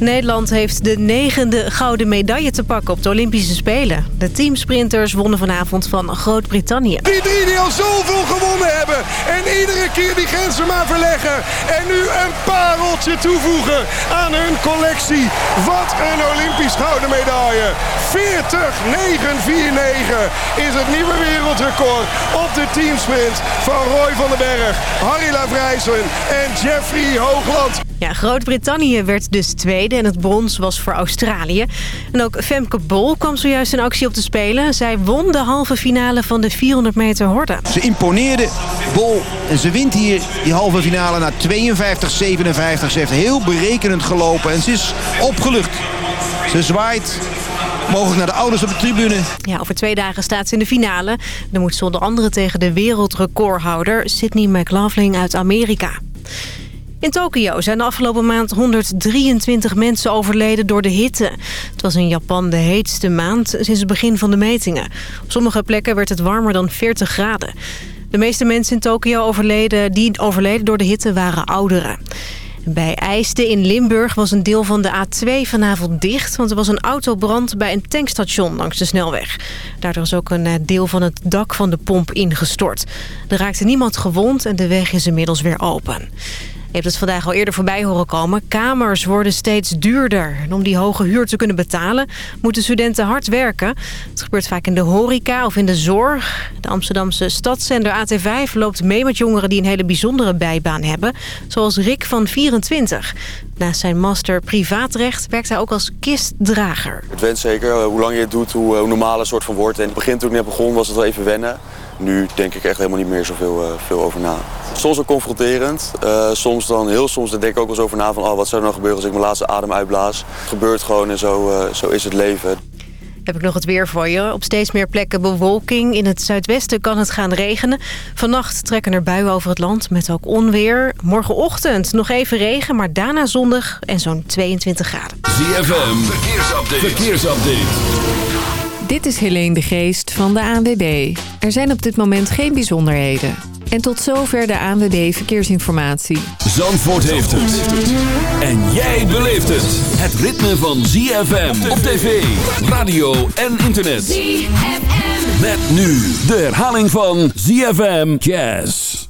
Nederland heeft de negende gouden medaille te pakken op de Olympische Spelen. De teamsprinters wonnen vanavond van Groot-Brittannië. Die drie die al zoveel gewonnen hebben. En iedere keer die grenzen maar verleggen. En nu een pareltje toevoegen aan hun collectie. Wat een Olympisch gouden medaille. 40-9-4-9 is het nieuwe wereldrecord op de teamsprint van Roy van den Berg, Harry Lavrijsen en Jeffrey Hoogland. Ja, Groot-Brittannië werd dus tweede en het brons was voor Australië. En ook Femke Bol kwam zojuist in actie op te spelen. Zij won de halve finale van de 400 meter horde. Ze imponeerde Bol en ze wint hier die halve finale na 52-57. Ze heeft heel berekenend gelopen en ze is opgelucht. Ze zwaait mogelijk naar de ouders op de tribune. Ja, over twee dagen staat ze in de finale. Dan moet ze onder andere tegen de wereldrecordhouder Sydney McLaughlin uit Amerika. In Tokio zijn de afgelopen maand 123 mensen overleden door de hitte. Het was in Japan de heetste maand sinds het begin van de metingen. Op sommige plekken werd het warmer dan 40 graden. De meeste mensen in Tokio overleden, die overleden door de hitte waren ouderen. Bij IJsden in Limburg was een deel van de A2 vanavond dicht... want er was een autobrand bij een tankstation langs de snelweg. Daardoor is ook een eh, deel van het dak van de pomp ingestort. Er raakte niemand gewond en de weg is inmiddels weer open. Hebt het vandaag al eerder voorbij horen komen. Kamers worden steeds duurder. En om die hoge huur te kunnen betalen, moeten studenten hard werken. Het gebeurt vaak in de horeca of in de zorg. De Amsterdamse stadszender AT5 loopt mee met jongeren die een hele bijzondere bijbaan hebben. Zoals Rick van 24. Naast zijn master privaatrecht werkt hij ook als kistdrager. Het went zeker. Hoe lang je het doet, hoe, hoe normaal een soort van wordt. En in het begin toen ik net begon was het wel even wennen. Nu denk ik echt helemaal niet meer zoveel uh, veel over na. Soms ook confronterend. Uh, soms dan, heel soms dan denk ik ook wel eens over na van... Oh, wat zou er nou gebeuren als ik mijn laatste adem uitblaas. Het gebeurt gewoon en zo, uh, zo is het leven. Heb ik nog het weer voor je. Op steeds meer plekken bewolking. In het zuidwesten kan het gaan regenen. Vannacht trekken er buien over het land met ook onweer. Morgenochtend nog even regen, maar daarna zondag en zo'n 22 graden. ZFM, verkeersupdate. verkeersupdate. Dit is Helene de Geest van de ANWB. Er zijn op dit moment geen bijzonderheden. En tot zover de ANWB Verkeersinformatie. Zandvoort heeft het. En jij beleeft het. Het ritme van ZFM op tv, radio en internet. ZFM. Met nu de herhaling van ZFM Jazz.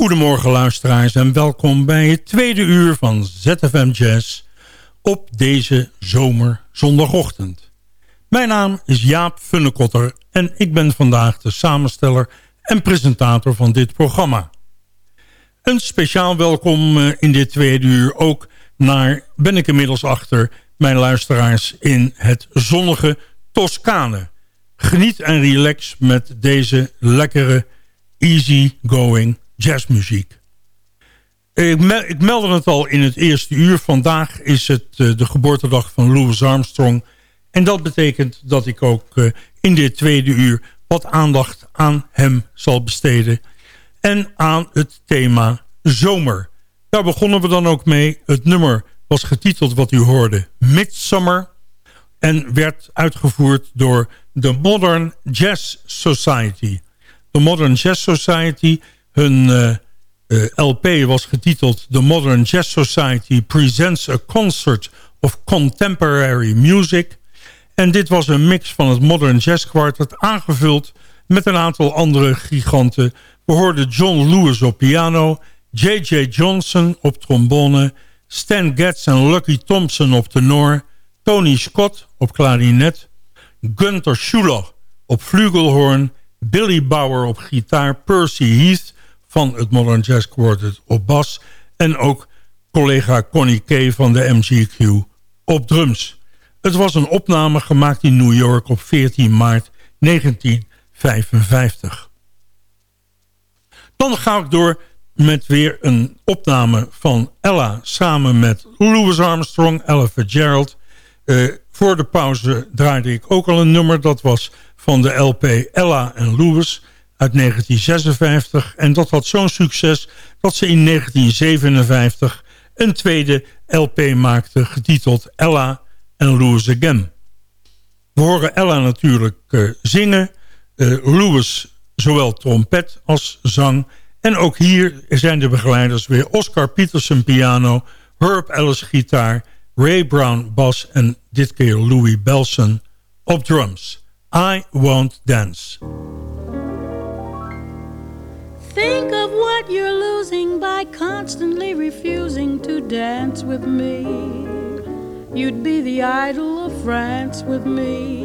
Goedemorgen luisteraars en welkom bij het tweede uur van ZFM Jazz op deze zomerzondagochtend. Mijn naam is Jaap Funnekotter en ik ben vandaag de samensteller en presentator van dit programma. Een speciaal welkom eh, in dit tweede uur ook naar, ben ik inmiddels achter, mijn luisteraars in het zonnige Toscane. Geniet en relax met deze lekkere, easy-going jazzmuziek. Ik, ik meldde het al in het eerste uur. Vandaag is het uh, de geboortedag van Louis Armstrong. En dat betekent dat ik ook uh, in dit tweede uur wat aandacht aan hem zal besteden. En aan het thema zomer. Daar begonnen we dan ook mee. Het nummer was getiteld wat u hoorde Midsummer. En werd uitgevoerd door de Modern Jazz Society. De Modern Jazz Society hun uh, uh, LP was getiteld The Modern Jazz Society Presents a Concert of Contemporary Music. En dit was een mix van het Modern Jazz Quartet aangevuld met een aantal andere giganten. We hoorden John Lewis op piano, J.J. Johnson op trombone... Stan Getz en Lucky Thompson op tenor... Tony Scott op klarinet... Gunther Schuller op flugelhorn... Billy Bauer op gitaar... Percy Heath van het Modern Jazz Quartet op bas... en ook collega Connie Kay van de MGQ op drums. Het was een opname gemaakt in New York op 14 maart 1955. Dan ga ik door met weer een opname van Ella samen met Louis Armstrong, Ella Fitzgerald. Uh, voor de pauze draaide ik ook al een nummer. Dat was van de LP Ella en Louis uit 1956. En dat had zo'n succes dat ze in 1957 een tweede LP maakte... getiteld Ella and Louis Again. We horen Ella natuurlijk uh, zingen. Uh, Louis zowel trompet als zang. En ook hier zijn de begeleiders weer Oscar Peterson piano... Herb Ellis gitaar, Ray Brown bas en dit keer Louis Belson op drums. I Won't Dance. Think of what you're losing by constantly refusing to dance with me. You'd be the idol of France with me.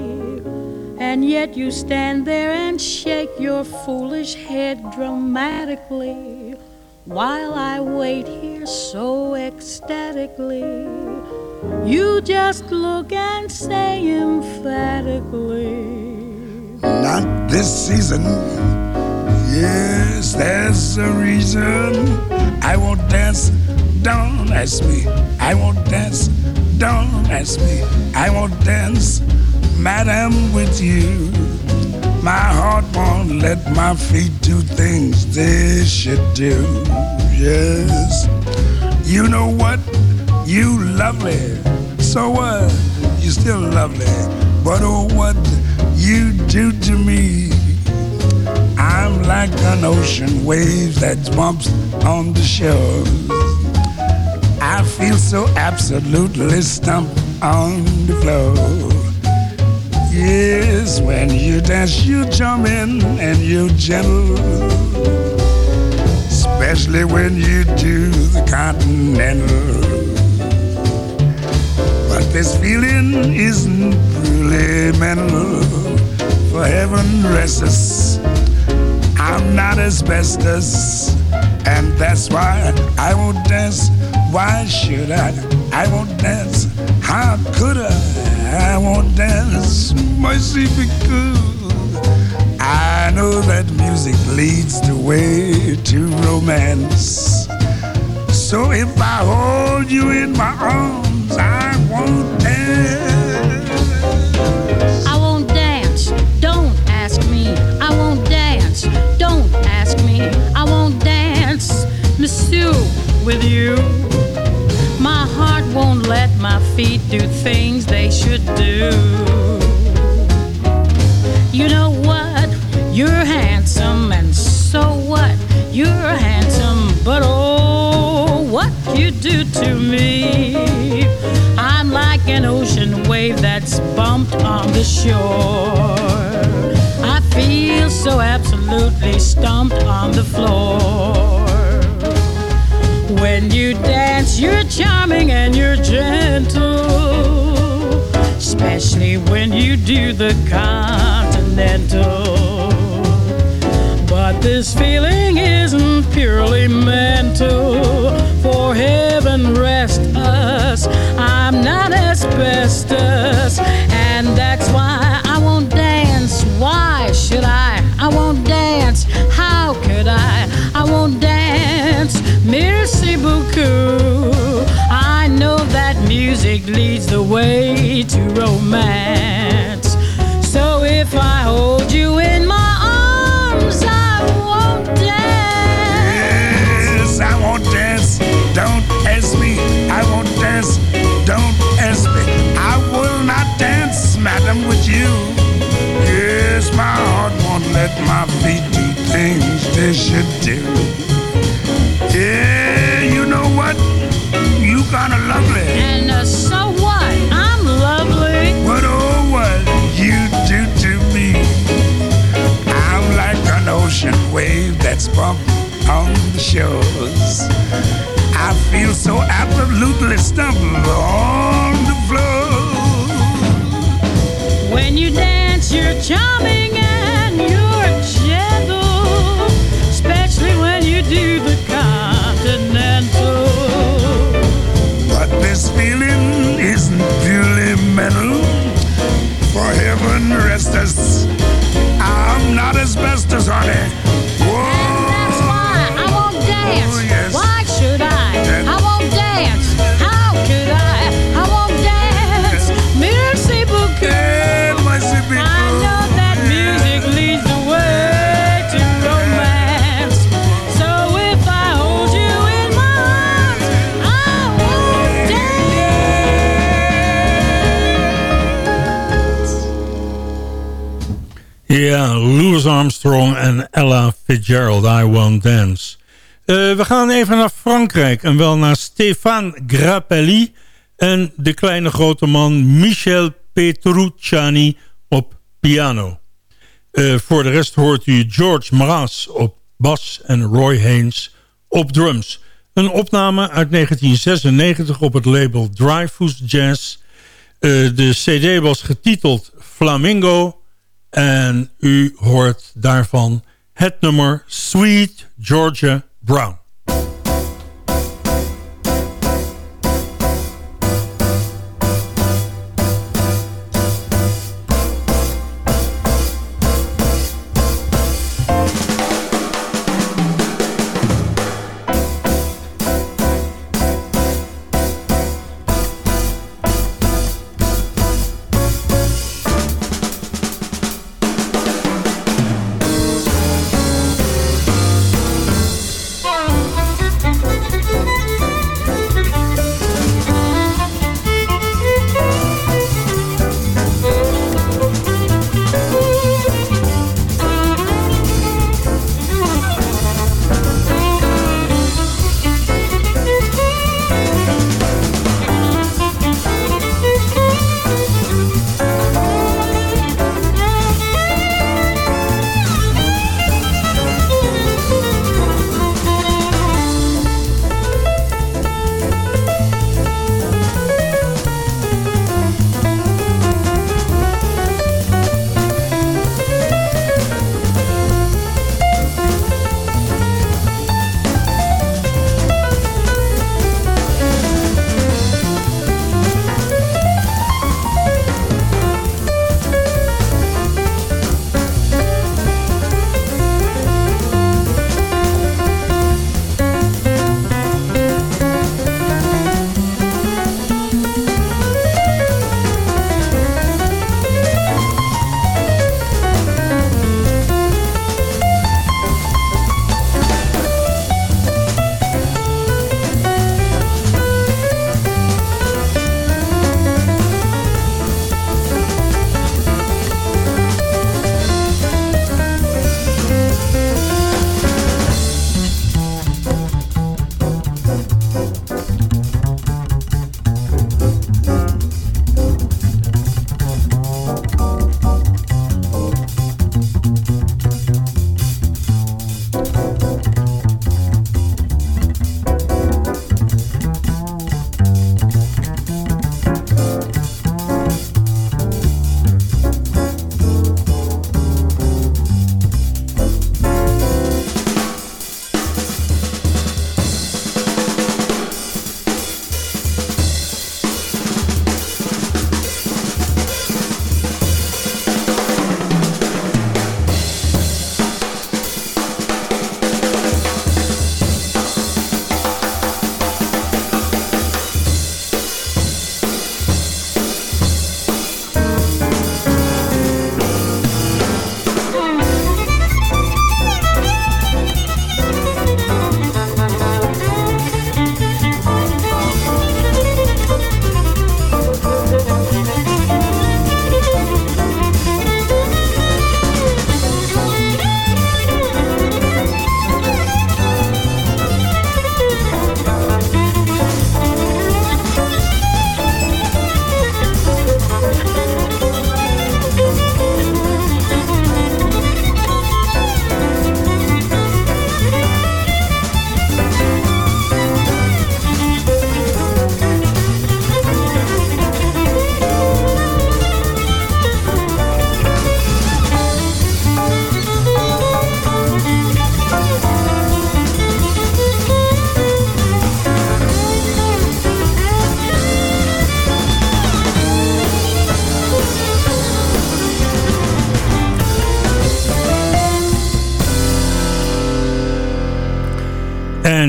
And yet you stand there and shake your foolish head dramatically while I wait here so ecstatically. You just look and say emphatically, Not this season Yes, there's a reason I won't dance. Don't ask me. I won't dance. Don't ask me. I won't dance, madam, with you. My heart won't let my feet do things they should do. Yes, you know what? You lovely. So what? You still lovely. But oh, what you do to me I'm like an ocean wave that bumps on the shore. I feel so absolutely stumped on the floor. Yes, when you dance, you jump in and you gentle. Especially when you do the continental. But this feeling isn't really mental. For heaven rest us I'm not asbestos, and that's why I won't dance. Why should I? I won't dance. How could I? I won't dance. Mercy because I know that music leads the way to romance. So if I hold you in my arms, I won't dance. With you. My heart won't let my feet do things they should do. You know what? You're handsome, and so what? You're handsome, but oh, what you do to me. I'm like an ocean wave that's bumped on the shore. I feel so absolutely stumped on the floor. You do the continental. But this feeling isn't purely mental. For heaven rest us, I'm not asbestos. And that's why I won't dance. Why should I? I won't dance. How could I? I won't dance. Merci beaucoup. Music leads the way to romance. So if I hold you in my arms, I won't dance. Yes, I won't dance. Don't ask me. I won't dance. Don't ask me. I will not dance, madam, with you. Yes, my heart won't let my feet do things they should do. Yeah? You kinda lovely. And uh, so what? I'm lovely. What oh what you do to me? I'm like an ocean wave that's bumped on the shores. I feel so absolutely stumbled on the floor. When you dance, you're charming feeling isn't purely mental. For heaven rest us, I'm not asbestos, honey. Ja, Louis Armstrong en Ella Fitzgerald, I Won't Dance. Eh, we gaan even naar Frankrijk en wel naar Stéphane Grappelli... en de kleine grote man Michel Petrucciani op piano. Eh, voor de rest hoort u George Mraz op bas en Roy Haynes op drums. Een opname uit 1996 op het label Dreyfus Jazz. Eh, de cd was getiteld Flamingo... En u hoort daarvan het nummer Sweet Georgia Brown.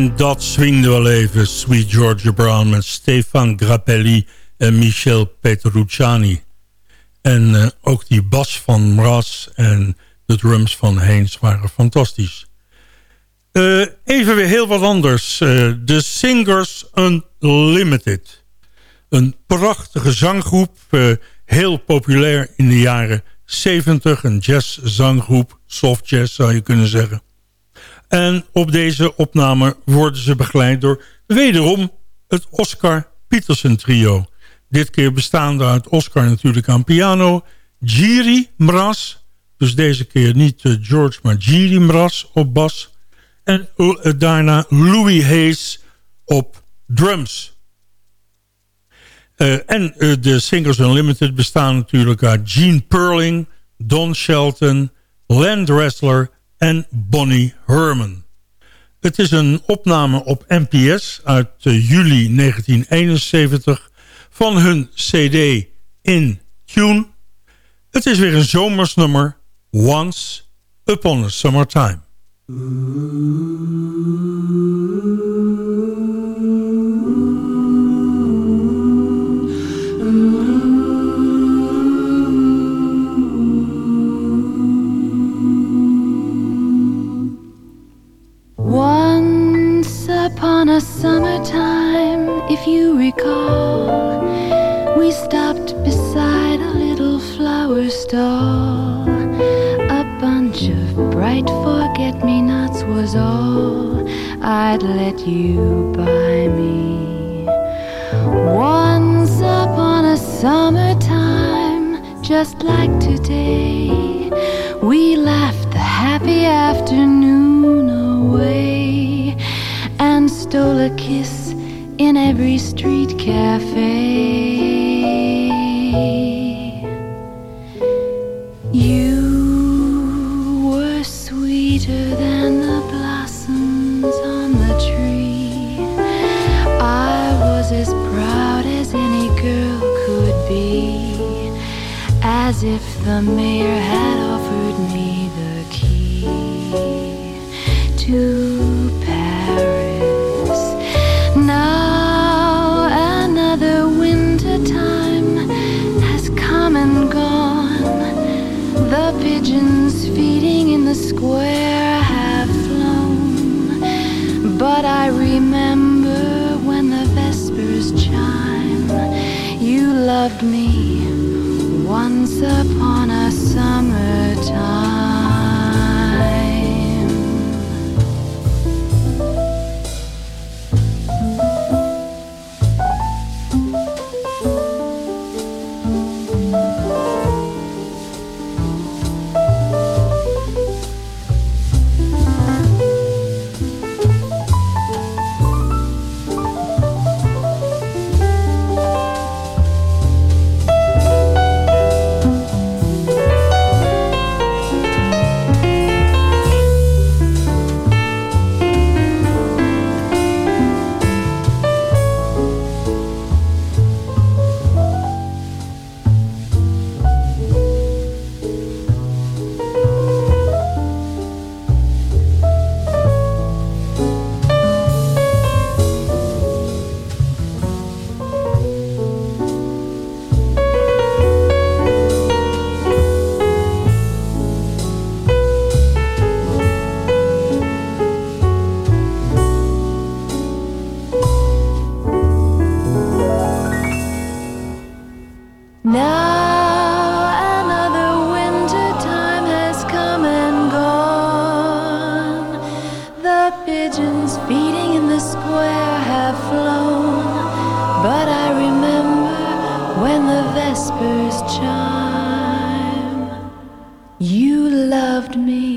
En dat swingde wel even Sweet Georgia Brown met Stefan Grappelli en Michel Petrucciani. En uh, ook die bas van Mraz en de drums van Haynes waren fantastisch. Uh, even weer heel wat anders. Uh, de Singers Unlimited. Een prachtige zanggroep, heel populair in de jaren 70. Een jazzzanggroep, soft jazz zou je kunnen zeggen. En op deze opname worden ze begeleid door wederom het Oscar Peterson trio. Dit keer bestaande uit Oscar natuurlijk aan piano, Giri Mraz, dus deze keer niet eh, George, maar Giri Mraz op bas. En uh, daarna Louis Hayes op drums. Uh, en de Singers Unlimited bestaan natuurlijk uit Gene Perling, Don Shelton, Len Dressler en Bonnie Herman. Het is een opname op NPS uit uh, juli 1971 van hun cd In Tune. Het is weer een zomersnummer Once Upon a Summertime. upon you recall, we stopped beside a little flower stall. A bunch of bright forget me nots was all I'd let you buy me. Once upon a summertime, just like today, we laughed the happy afternoon away and stole a kiss in every street cafe. You were sweeter than the blossoms on the tree. I was as proud as any girl could be, as if the mayor had offered me the key to whispers chime. You loved me.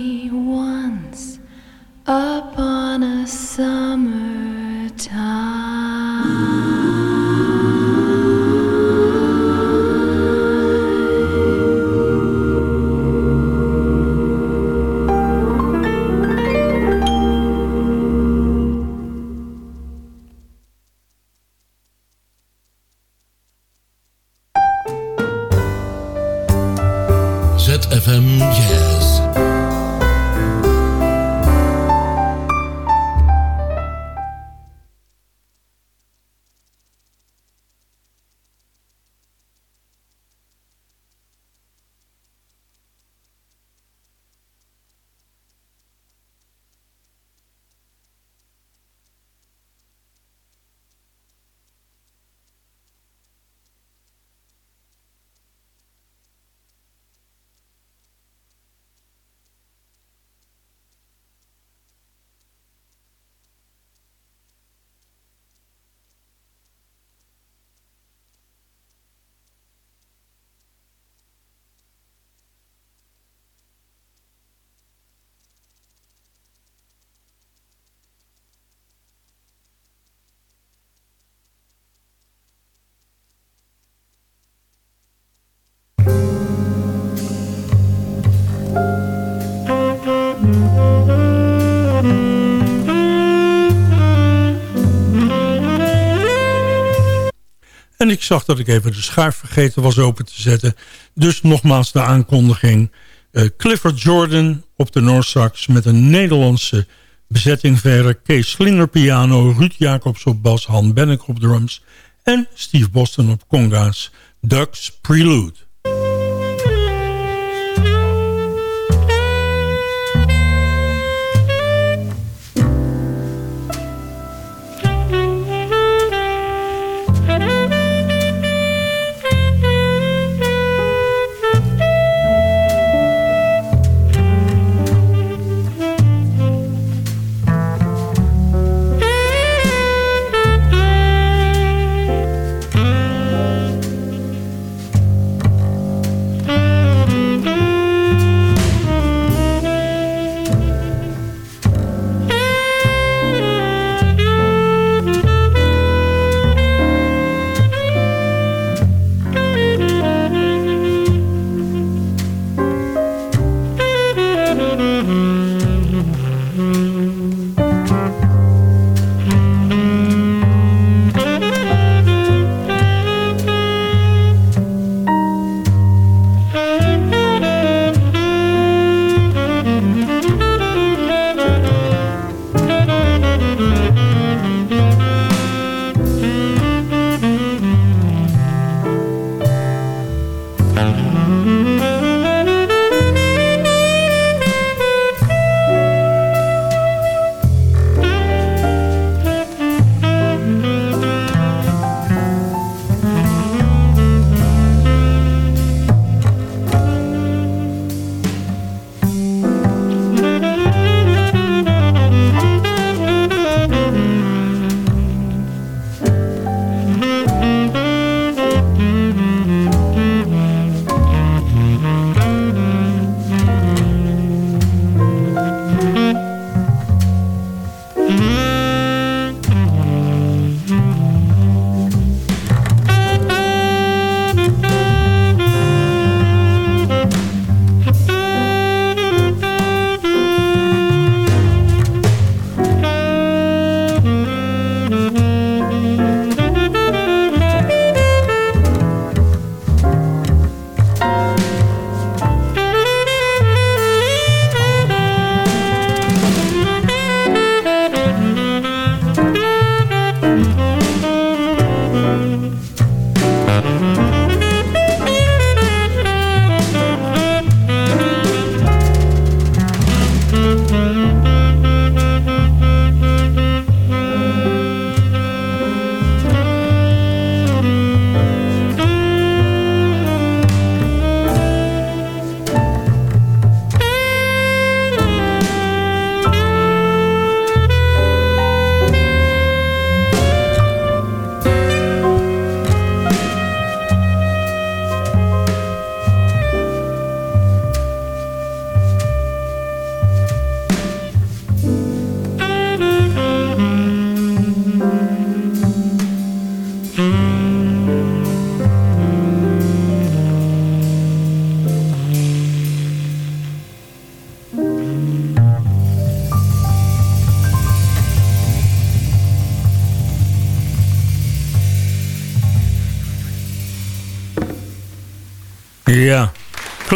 En ik zag dat ik even de schuif vergeten was open te zetten. Dus nogmaals de aankondiging. Uh, Clifford Jordan op de Noorsax met een Nederlandse bezetting verder. Kees Slinger piano, Ruud Jacobs op bas, Han Bennek op drums... en Steve Boston op conga's. Ducks Prelude.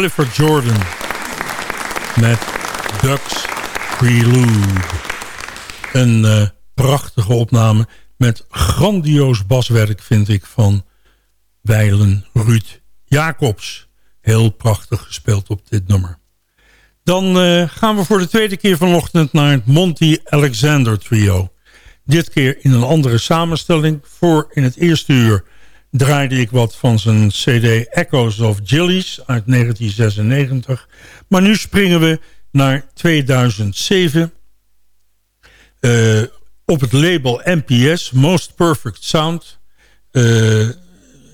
Clifford Jordan met Ducks Prelude. Een uh, prachtige opname met grandioos baswerk vind ik van Weilen Ruud Jacobs. Heel prachtig gespeeld op dit nummer. Dan uh, gaan we voor de tweede keer vanochtend naar het Monty Alexander Trio. Dit keer in een andere samenstelling. Voor in het eerste uur draaide ik wat van zijn cd Echoes of Jillies uit 1996. Maar nu springen we naar 2007. Uh, eh, op het label NPS, Most Perfect Sound... Uh,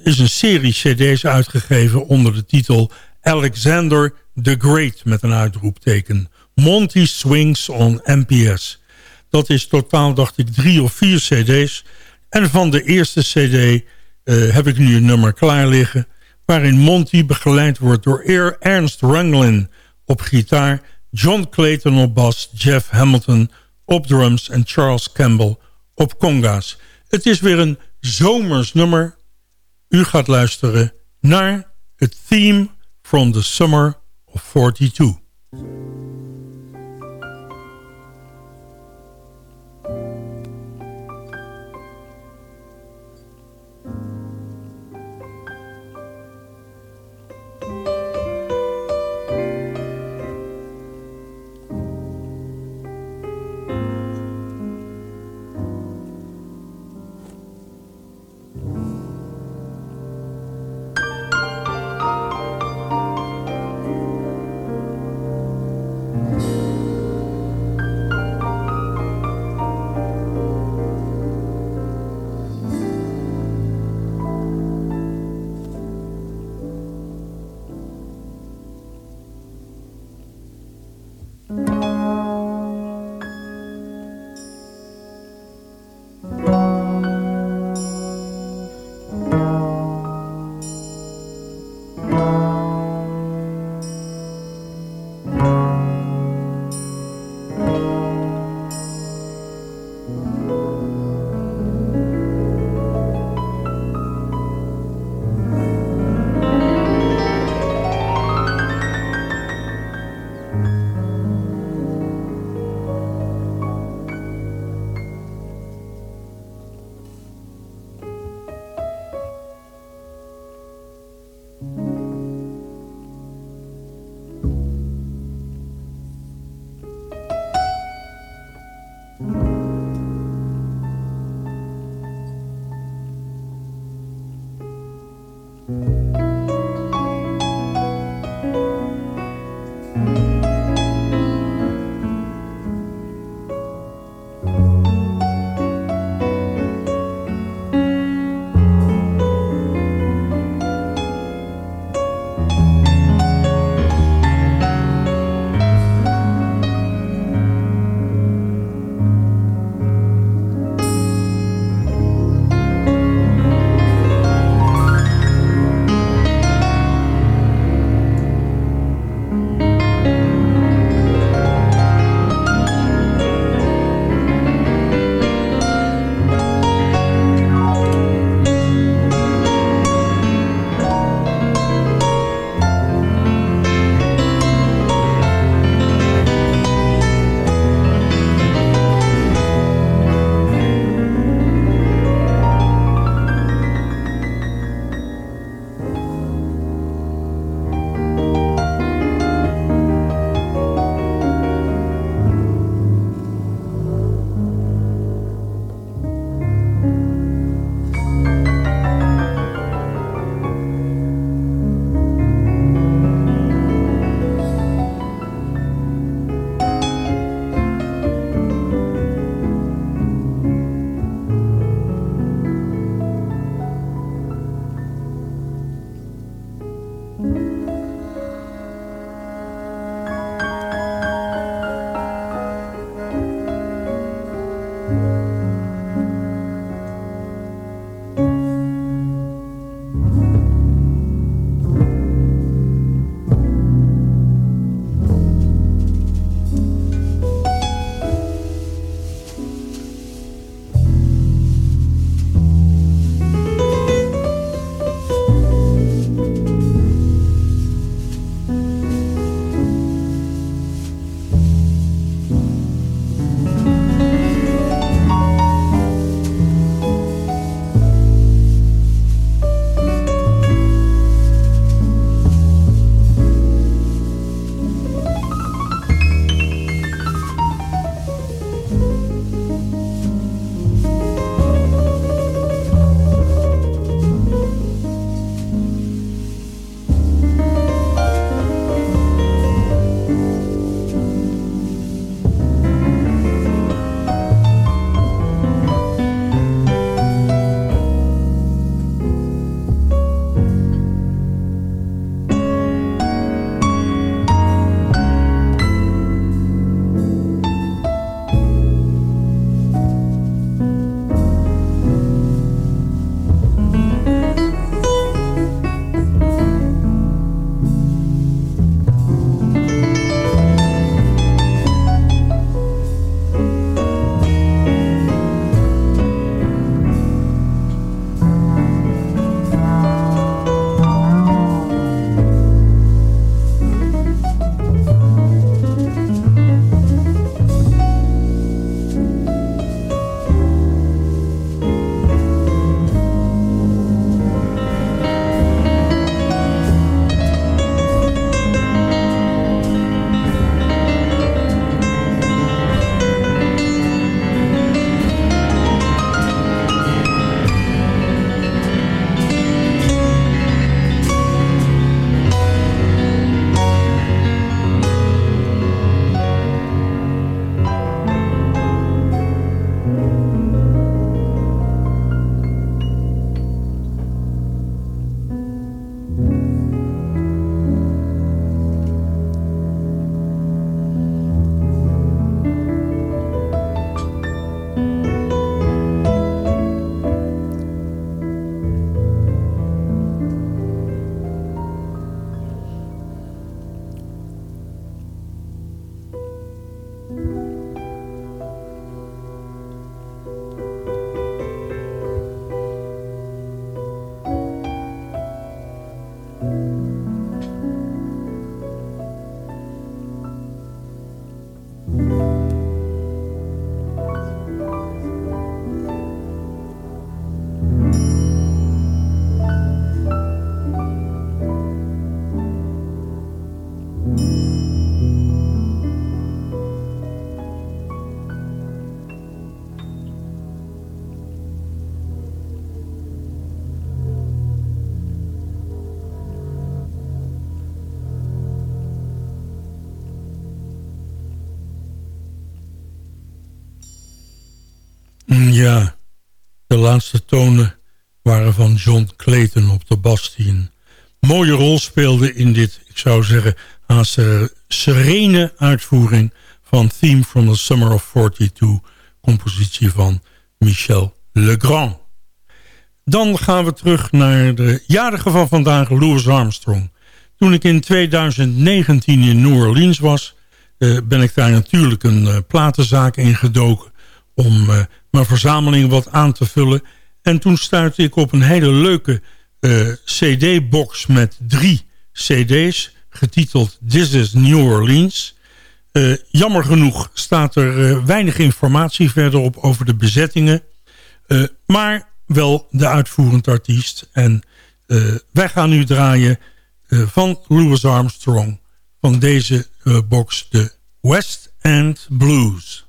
is een serie cd's uitgegeven onder de titel Alexander the Great... met een uitroepteken. Monty Swings on NPS. Dat is totaal, dacht ik, drie of vier cd's. En van de eerste cd uh, heb ik nu een nummer klaar liggen... waarin Monty begeleid wordt door Ernst Ranglin op gitaar... John Clayton op bas, Jeff Hamilton op drums... en Charles Campbell op conga's. Het is weer een zomers nummer U gaat luisteren naar het theme from the summer of 42. Laatste tonen waren van John Clayton op de bas... die een mooie rol speelde in dit, ik zou zeggen... haast serene uitvoering van Theme from the Summer of 42... compositie van Michel Legrand. Dan gaan we terug naar de jarige van vandaag, Louis Armstrong. Toen ik in 2019 in New Orleans was... Uh, ben ik daar natuurlijk een uh, platenzaak ingedoken... om uh, mijn verzameling wat aan te vullen. En toen stuitte ik op een hele leuke cd-box met drie cd's... getiteld This is New Orleans... jammer genoeg staat er weinig informatie verder op over de bezettingen. maar wel de uitvoerend artiest. En wij gaan nu draaien van Louis Armstrong van deze box de West End Blues.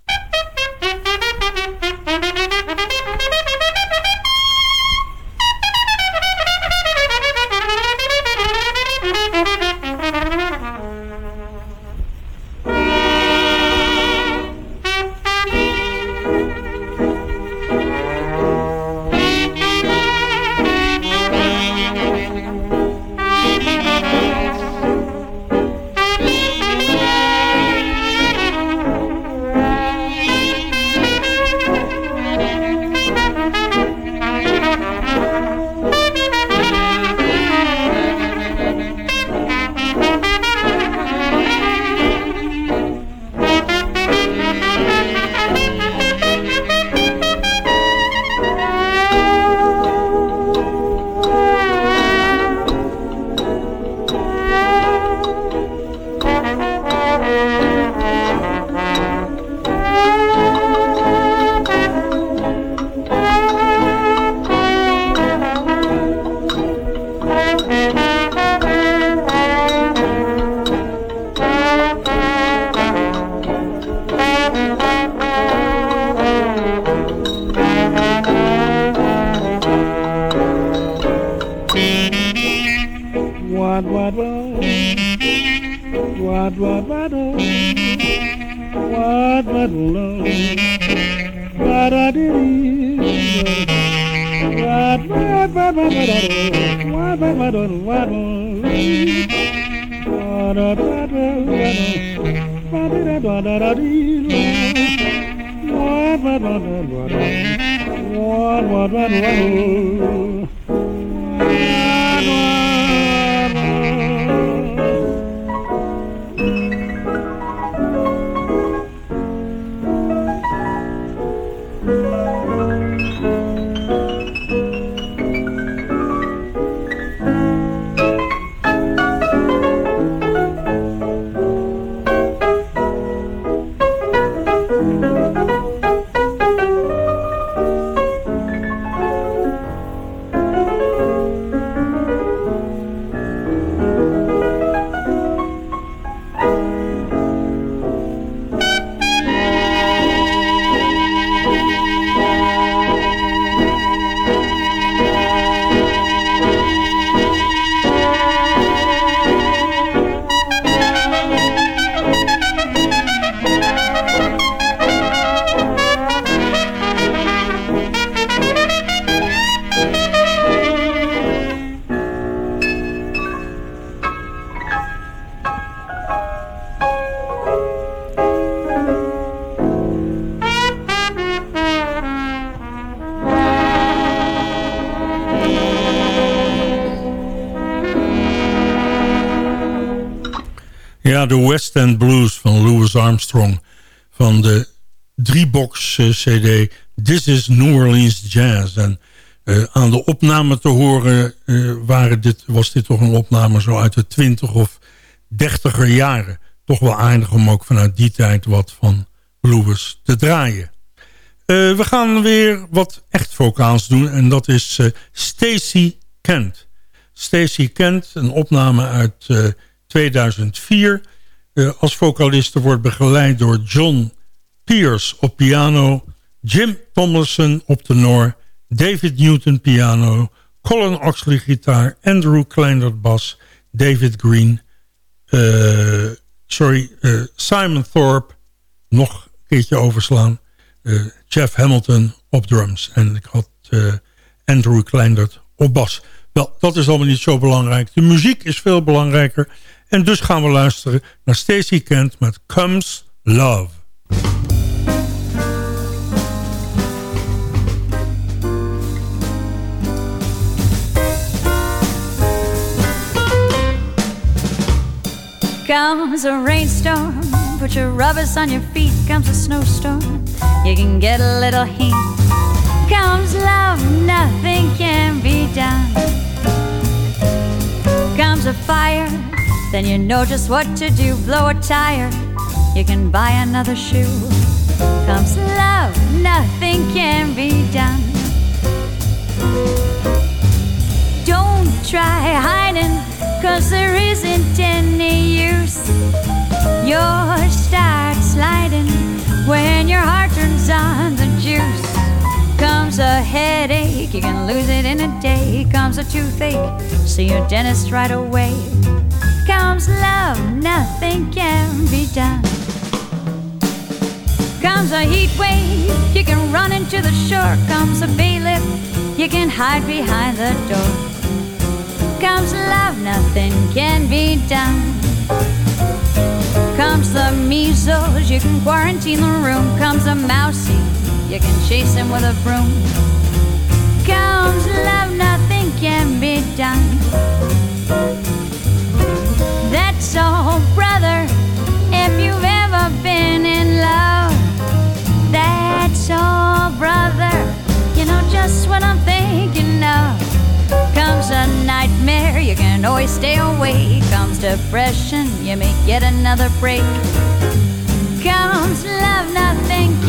Van de driebox uh, cd This is New Orleans Jazz. En uh, aan de opname te horen uh, waren dit, was dit toch een opname zo uit de twintig of dertiger jaren. Toch wel aardig om ook vanuit die tijd wat van Louis te draaien. we gaan weer wat echt vocaals doen en dat is Stacy Kent. Stacy Kent, een opname uit 2004. Eh, als vocaliste wordt begeleid door John Pierce op piano... Jim Tomlinson op tenor... David Newton piano... Colin Oxley gitaar... Andrew Kleinert bas... David Green... Uh, sorry, uh, Simon Thorpe... nog een keertje overslaan... Jeff Hamilton op drums. En ik had Andrew Kleindert op bas. Wel, dat is allemaal niet zo belangrijk. De muziek is veel belangrijker. En dus gaan we luisteren naar Stacey Kent met Comes Love. Comes a rainstorm, put your rubbers on your feet. Comes a snowstorm, you can get a little heat. Comes love, nothing can be done. Comes a fire, then you know just what to do. Blow a tire, you can buy another shoe. Comes love, nothing can be done. Don't try hiding, cause there isn't any use. You'll start sliding when your heart turns on the juice. Comes a headache, you can lose it in a day. Comes a toothache, see your dentist right away. Comes love, nothing can be done. Comes a heat wave, you can run into the shore. Comes a bailiff, you can hide behind the door. Comes love, nothing can be done. Comes the measles, you can quarantine the room. Comes a mousey, you can chase him with a broom. Comes love, nothing can be done. That's all, brother, if you've ever been in love. That's all, brother, you know just what I'm thinking of. Comes a nightmare, you can always stay awake. Comes depression, you may get another break. Comes love, nothing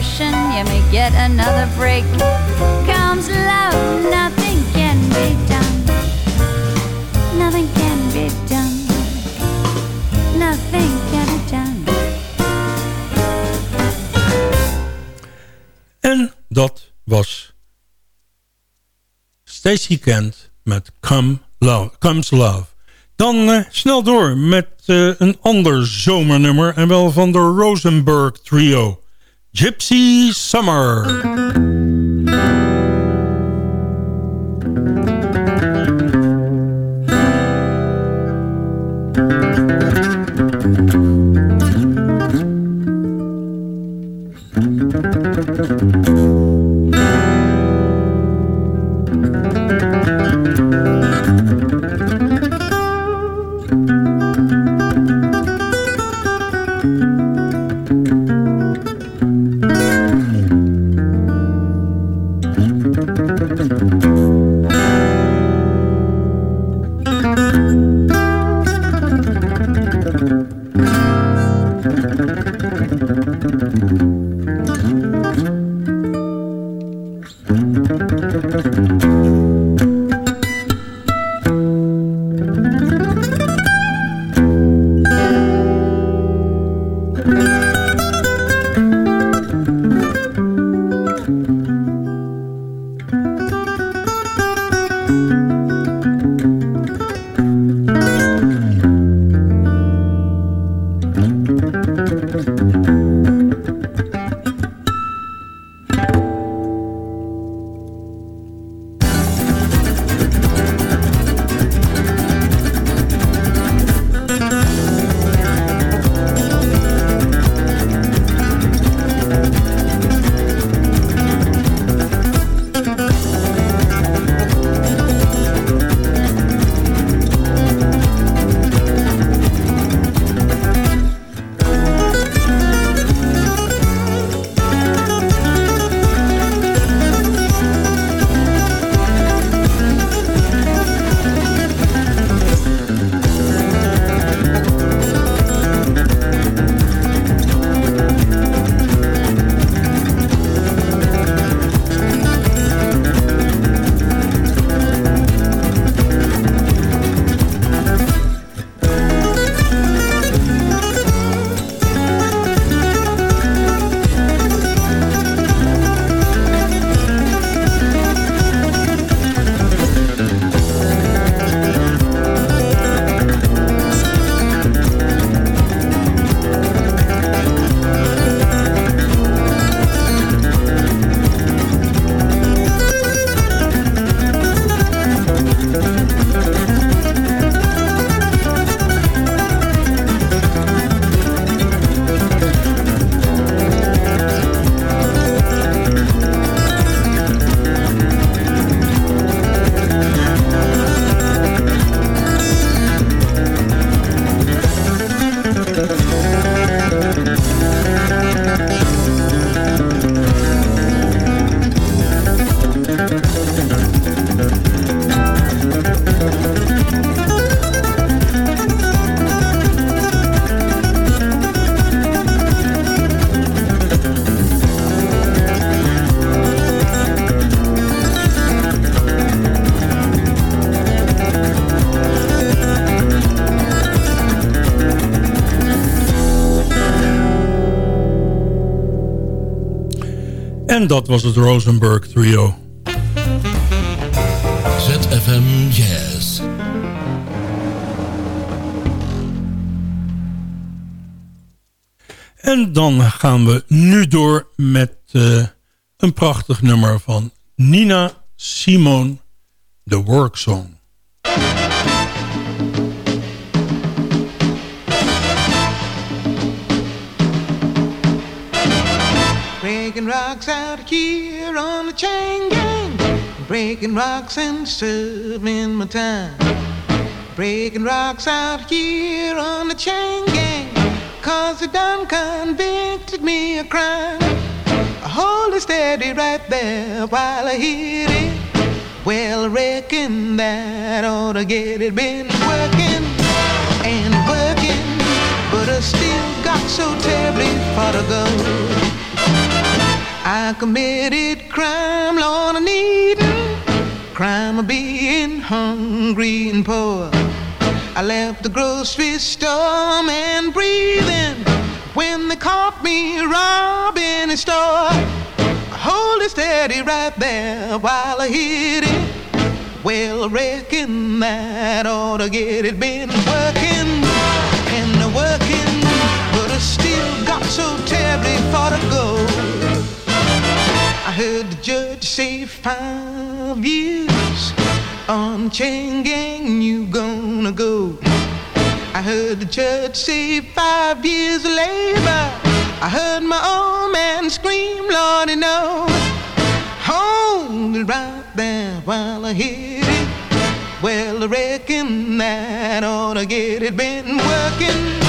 depression, you may get another break. Comes love, nothing can be done. Nothing can be done. Nothing can be done. En dat was Stacey Kent met Come Love, Comes Love. Dan eh, snel door met eh, een ander zomernummer... en wel van de Rosenberg Trio. Gypsy Summer. En dat was het Rosenberg Trio. ZFM Jazz. En dan gaan we nu door met uh, een prachtig nummer van Nina Simone, The Work Song. Rocks out here on the chain gang. Breaking rocks and serving my time. Breaking rocks out here on the chain gang. Cause they done convicted me of crime. Hold it steady right there while I hit it. Well, I reckon that ought to get it. Been working and working, but I still got so terribly far to go. I committed crime, Lord, I need crime of being hungry and poor. I left the grocery store and breathing when they caught me robbing a store. Hold it steady right there while I hit it. Well, I reckon that ought to get it. Been working and working, but I still got so terribly far to go. I heard the judge say five years on chain gang you gonna go. I heard the judge say five years labor. I heard my old man scream, Lordy, no. Hold it right there while I hit it. Well, I reckon that ought to get it. Been working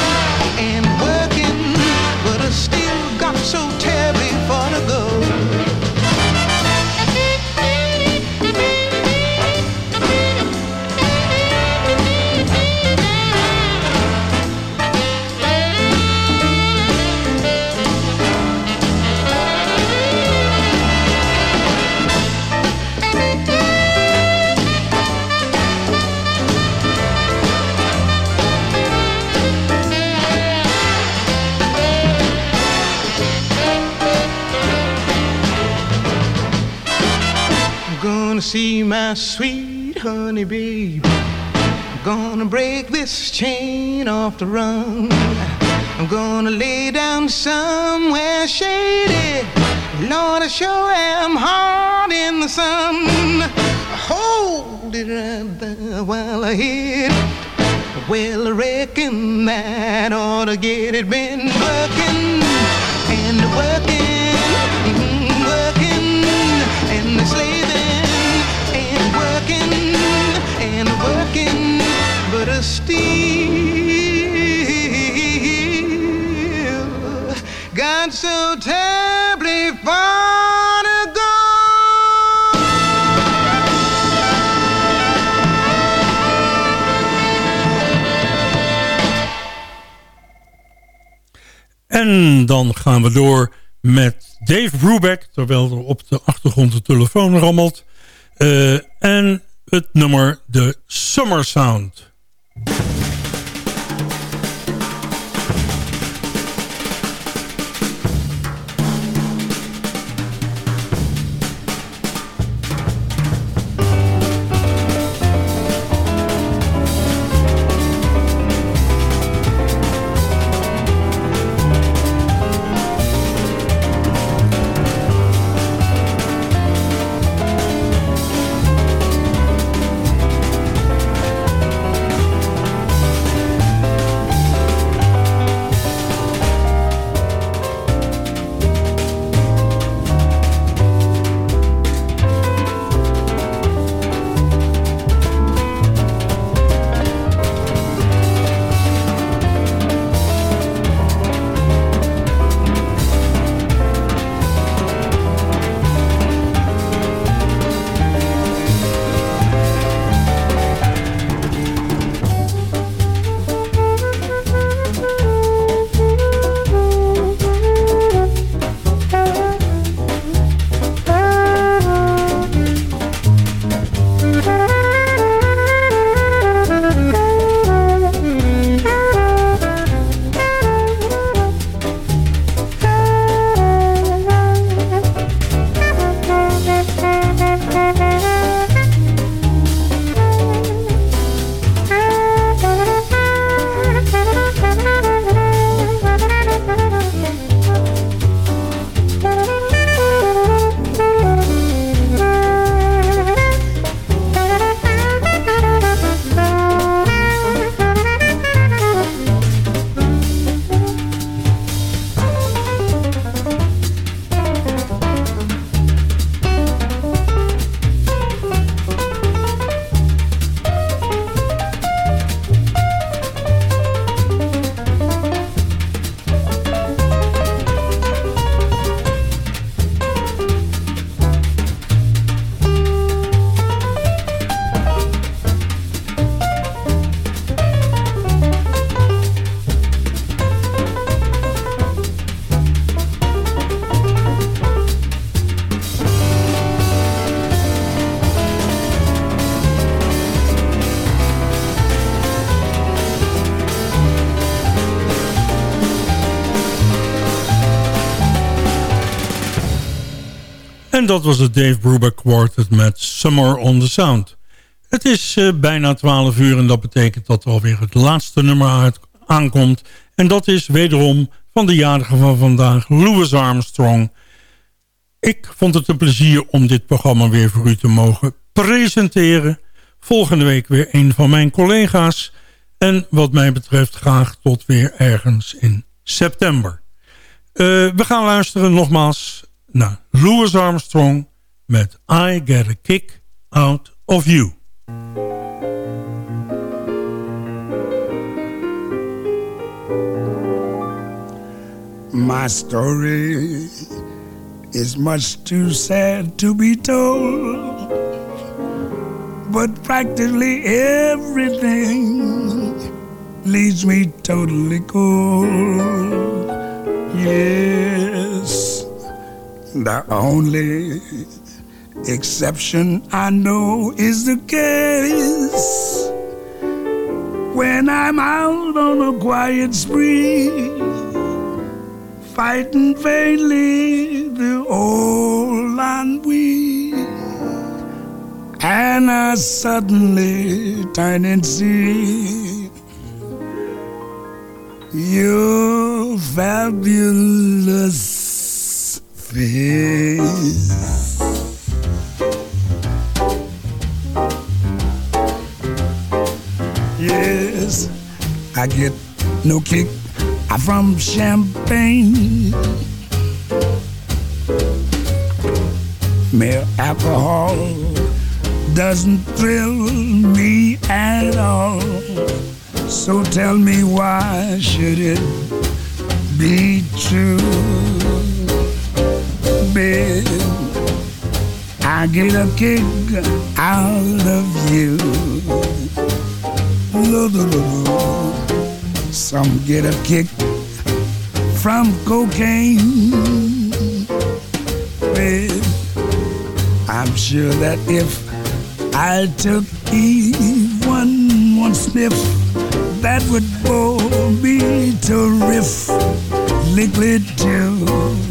see my sweet honey babe. I'm gonna break this chain off the run. I'm gonna lay down somewhere shady. Lord, I sure am hard in the sun. Hold it right there while I hit it. Well, I reckon that ought to get it been working and working, got so terribly far. En dan gaan we door met Dave Brubeck, terwijl er op de achtergrond de telefoon rammelt. Eh, en het nummer de Summer Sound. you dat was het Dave Brubeck Quartet met Summer on the Sound. Het is uh, bijna 12 uur en dat betekent dat er alweer het laatste nummer aankomt. En dat is wederom van de jarige van vandaag, Louis Armstrong. Ik vond het een plezier om dit programma weer voor u te mogen presenteren. Volgende week weer een van mijn collega's. En wat mij betreft graag tot weer ergens in september. Uh, we gaan luisteren nogmaals naar Louis Armstrong met I Get a Kick Out of You. My story is much too sad to be told, but practically everything leaves me totally cold. Yes, the only exception I know is the case when I'm out on a quiet spree, fighting vainly the old ennui. and I suddenly turn and see your fabulous face. Yes, I get no kick from champagne. Mere alcohol doesn't thrill me at all. So tell me why should it be true? Babe, I get a kick out of you. Some get a kick from cocaine. Babe, I'm sure that if I took even one sniff, that would bore me terrific liquid too.